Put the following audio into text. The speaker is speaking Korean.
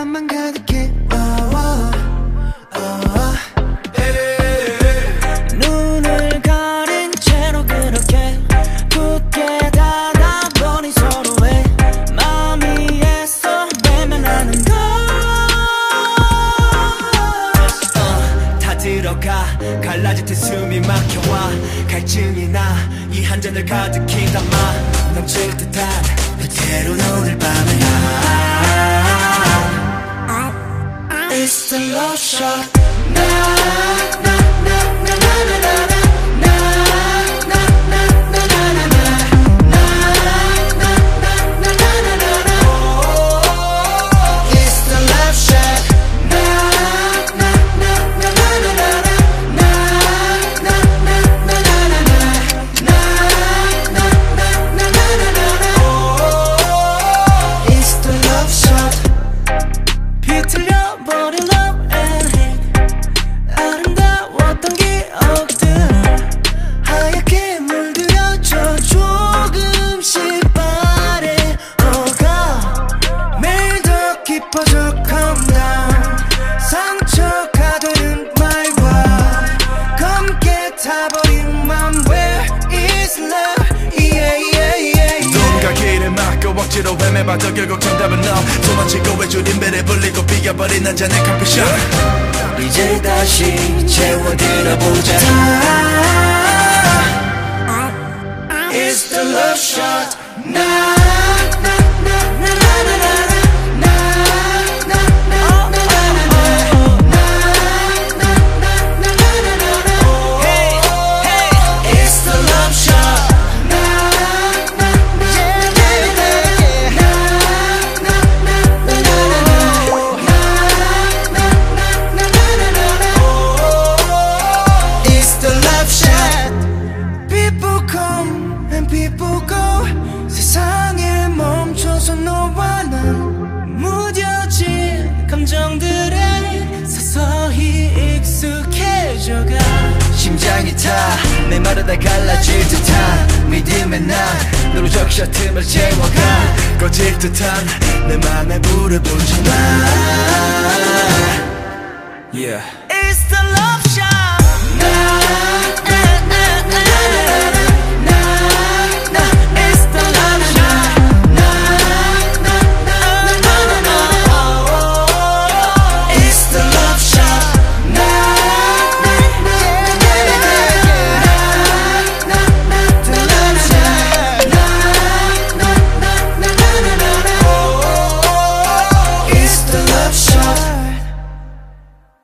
맘만 가득해. oh, oh, oh. 눈을 가린 채로 그렇게 굳게 닫아버린 서로의 마음이 애써 외면하는 걸 어, 다 들어가. 갈라질 때 숨이 막혀와 갈증이 나 이 한 잔을 가득히 담아 넘칠 듯한 그대로 오늘 밤을 It's the love shot 억지로 헤매봐도 결국 정답은 너 도망치고 외줄인 배를 불리고 비겨버린 한 잔의 커피숍 이제 다시 채워들어보자 심장이 타 메마르다 갈라질 듯한 믿음의 난 너로 적셔 틈을 채워가 꺼질 듯한 내 맘에 불을 마 Yeah. It's the love shot.